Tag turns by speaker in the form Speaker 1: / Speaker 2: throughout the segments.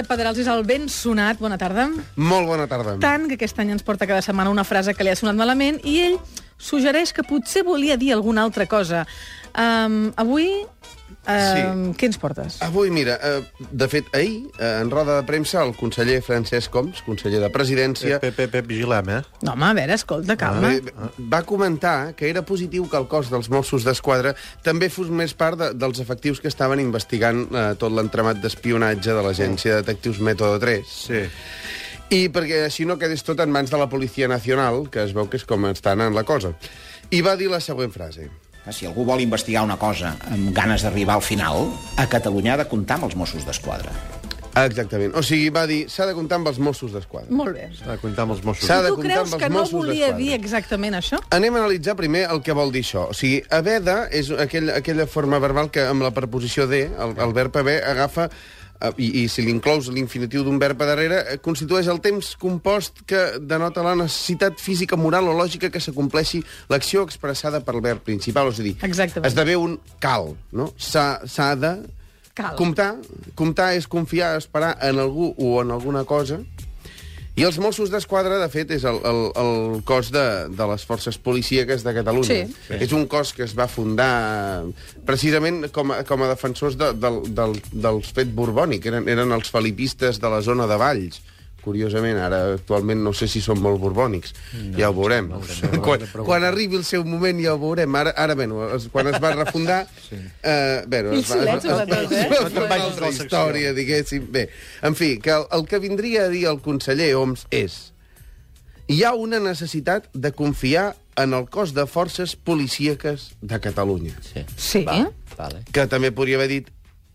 Speaker 1: Josep Pedrals és el ben sonat. Bona tarda.
Speaker 2: Molt bona tarda.
Speaker 1: Tant que aquest any ens porta cada setmana una frase que li ha sonat malament i ell suggereix que potser volia dir alguna altra cosa. Um, avui, um,
Speaker 2: Sí.
Speaker 1: què ens portes?
Speaker 2: Avui, mira, eh, de fet, ahir, eh, en roda de premsa, el conseller Francesc Coms, conseller de Presidència,
Speaker 3: Pep, pep, pep, vigilem, eh?
Speaker 1: No, home, a veure, escolta, calma.
Speaker 2: eh, va comentar que era positiu que el cos dels Mossos d'Esquadra també fos més part de, dels efectius que estaven investigant eh, tot l'entramat d'espionatge de l'agència de detectius Método 3.
Speaker 3: Sí.
Speaker 2: I perquè així no quedés tot en mans de la Policia Nacional, que es veu que és com està anant la cosa. I va dir la següent frase.
Speaker 4: Que si algú vol investigar una cosa amb ganes d'arribar al final, a Catalunya ha de comptar amb els Mossos d'Esquadra.
Speaker 2: Exactament. O sigui, va dir, s'ha de comptar amb els Mossos d'Esquadra.
Speaker 1: Molt bé.
Speaker 3: S'ha de comptar amb els Mossos.
Speaker 2: S'ha de
Speaker 1: Tu creus que no volia
Speaker 2: d'Esquadra.
Speaker 1: dir exactament això?
Speaker 2: Anem a analitzar primer el que vol dir això. O sigui, haveda és aquell, aquella forma verbal que amb la preposició de, el, el verb haver, agafa eh, i, i si l'inclous l'infinitiu d'un verb a darrere, eh, constitueix el temps compost que denota la necessitat física, moral o lògica que s'acompleixi l'acció expressada pel verb principal. És a dir,
Speaker 1: Exactament.
Speaker 2: esdevé un cal, no? S'ha de
Speaker 1: Cal.
Speaker 2: comptar. Comptar és confiar, esperar en algú o en alguna cosa. I els Mossos d'Esquadra, de fet, és el, el, el cos de, de les forces policíaques de Catalunya.
Speaker 1: Sí.
Speaker 2: Sí. És un cos que es va fundar precisament com a, com a defensors de, del, del, dels fets borbònic. Eren, eren els felipistes de la zona de Valls. Curiosament, ara actualment no sé si són molt borbònics. No, ja ho veurem. No, no, quan, quan arribi el seu moment ja ho veurem. Ara, ara bueno, es, quan es va refundar... sí. eh, bueno,
Speaker 1: I
Speaker 2: es va,
Speaker 1: eh?
Speaker 2: es va
Speaker 3: No te'n
Speaker 2: fer
Speaker 3: vagis
Speaker 2: una altra història, diguéssim. Bé, en fi, que el, el que vindria a dir el conseller Homs és hi ha una necessitat de confiar en el cos de forces policíaques de Catalunya.
Speaker 5: Sí.
Speaker 1: Sí.
Speaker 5: Va, vale.
Speaker 2: Que també podria haver dit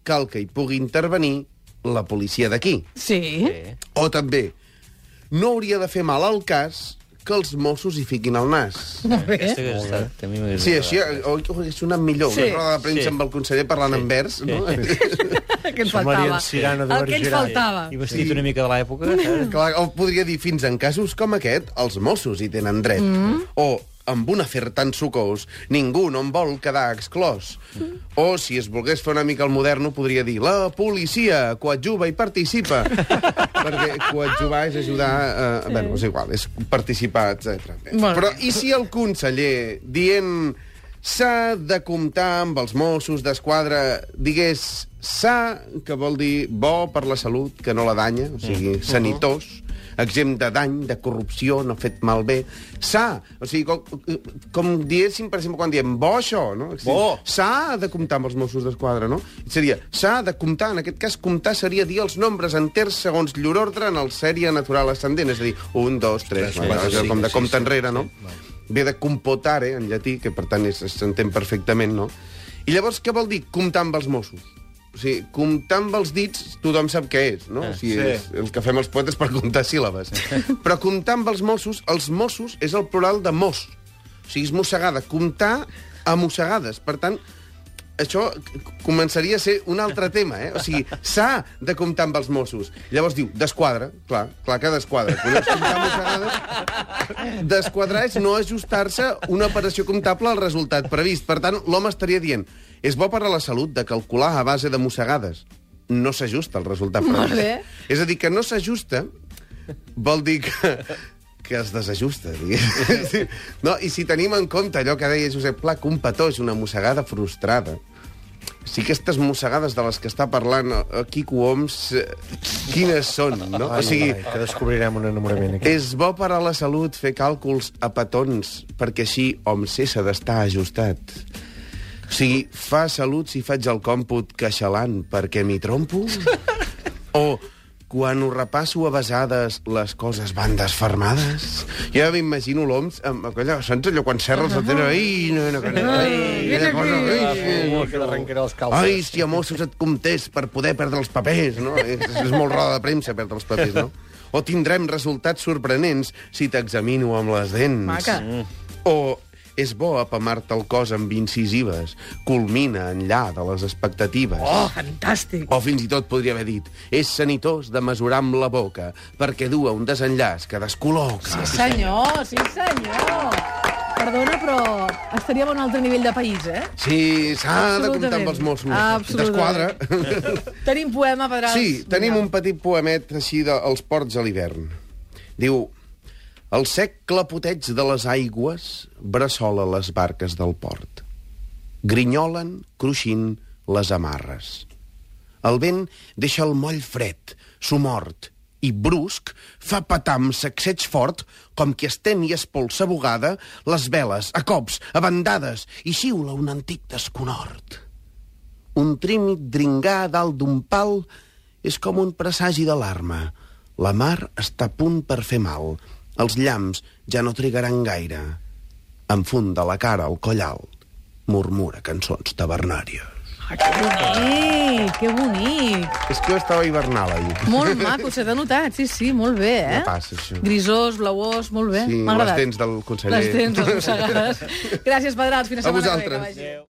Speaker 2: cal que hi pugui intervenir la policia d'aquí.
Speaker 1: Sí.
Speaker 5: Sí.
Speaker 2: O també, no hauria de fer mal al cas que els Mossos hi fiquin el nas.
Speaker 1: Molt bé.
Speaker 5: Aquesta a mi m'hagués
Speaker 2: Sí, així
Speaker 5: agradat.
Speaker 2: és una millor.
Speaker 1: Sí.
Speaker 2: Sí. Una roda de premsa
Speaker 5: Sí.
Speaker 2: sí. amb el conseller parlant sí. en vers, no?
Speaker 1: que ens faltava.
Speaker 3: Cirano de
Speaker 1: El que ens faltava.
Speaker 5: I vestit una mica de l'època. saps?
Speaker 2: Clar, o podria dir, fins en casos com aquest, els Mossos hi tenen dret. Mm. O, amb un afer tan sucós, ningú no en vol quedar exclòs. Mm. O, si es volgués fer una mica el moderno, podria dir la policia coadjuva i participa. Perquè coadjuvar és ajudar... Eh, sí. Bé, és igual, és participar, etc. Però i si el conseller, dient s'ha de comptar amb els Mossos d'Esquadra, digués s'ha, que vol dir bo per la salut, que no la danya, o sigui, sanitós, exempt de dany, de corrupció, no ha fet malbé. S'ha, o sigui, com, com diéssim, per exemple, quan diem bo això, no?
Speaker 3: Bo.
Speaker 2: S'ha de comptar amb els Mossos d'Esquadra, no? Seria, s'ha de comptar, en aquest cas, comptar seria dir els nombres enters segons llur ordre en el sèrie natural ascendent, és a dir, un, dos, tres, bueno,
Speaker 3: quatre, cinc,
Speaker 2: com de compte
Speaker 3: set,
Speaker 2: enrere, no? Ve de compotare, en llatí, que per tant s'entén perfectament, no? I llavors què vol dir comptar amb els Mossos? O sigui, comptar amb els dits tothom sap què és, no? O sigui,
Speaker 3: sí.
Speaker 2: és el que fem els poetes per comptar síl·labes. Però comptar amb els Mossos, els Mossos és el plural de mos. O sigui, és mossegada. Comptar a mossegades. Per tant, això començaria a ser un altre tema, eh? O sigui, s'ha de comptar amb els Mossos. Llavors diu, d'esquadra, clar, clar que d'esquadra. Podem comptar. Desquadrar és no ajustar-se una operació comptable al resultat previst. Per tant, l'home estaria dient, és bo per a la salut de calcular a base de mossegades. No s'ajusta el resultat previst. És a dir, que no s'ajusta vol dir que, que es desajusta. Sí. No, I si tenim en compte allò que deia Josep Pla, que un petó és una mossegada frustrada, si aquestes mossegades de les que està parlant eh, Quico Homs, eh, quines són, no?
Speaker 3: Ai,
Speaker 2: o sigui,
Speaker 3: ai, que descobrirem un enamorament aquí.
Speaker 2: és bo per a la salut fer càlculs a petons, perquè així hom cessa d'estar ajustat. O sigui, fa salut si faig el còmput queixalant perquè m'hi trompo? O quan ho repasso a besades, les coses van desfermades? Ja m'imagino l'Oms amb aquella... Saps allò quan serra els antena? Ai, no, no, no, no, cosa, ai. Ai, si a Mossos et comptés per poder perdre els papers, no? És, és molt roda de premsa perdre els papers, no? O tindrem resultats sorprenents si t'examino amb les dents.
Speaker 1: Maca.
Speaker 2: O és bo apamar-te el cos amb incisives, culmina enllà de les expectatives.
Speaker 1: Oh, fantàstic.
Speaker 2: O fins i tot podria haver dit, és sanitós de mesurar amb la boca, perquè du a un desenllaç que descol·loca.
Speaker 1: Sí, senyor, sí, senyor. Perdona, però estaríem a un altre nivell de país, eh?
Speaker 2: Sí, s'ha de comptar amb els Mossos. D'esquadra.
Speaker 1: Tenim poema, Pedrals.
Speaker 2: Sí, tenim un petit poemet així dels ports a l'hivern. Diu... El sec clapoteig de les aigües bressola les barques del port. Grinyolen, cruixint, les amarres. El vent deixa el moll fred, somort, i brusc fa petar amb sacseig fort, com qui estén i espolsa bugada, les veles, a cops, a bandades, i xiula un antic desconhort. Un trímit dringar dalt d'un pal és com un presagi d'alarma. La mar està a punt per fer mal. Els llamps ja no trigaran gaire. Enfunda la cara al coll alt. Murmura cançons tavernàries.
Speaker 1: Que bonic, que bonic.
Speaker 2: És que jo estava hivernal ahir.
Speaker 1: Molt maco, s'ha notat, sí, sí, molt bé, eh?
Speaker 2: No passa, això.
Speaker 1: Grisós, blauós, molt bé.
Speaker 2: Sí, les dents del conseller.
Speaker 1: Les dents arrossegades. Gràcies, Pedrals. Fins la
Speaker 2: A
Speaker 1: setmana que ve,
Speaker 2: vosaltres.
Speaker 1: que vagi.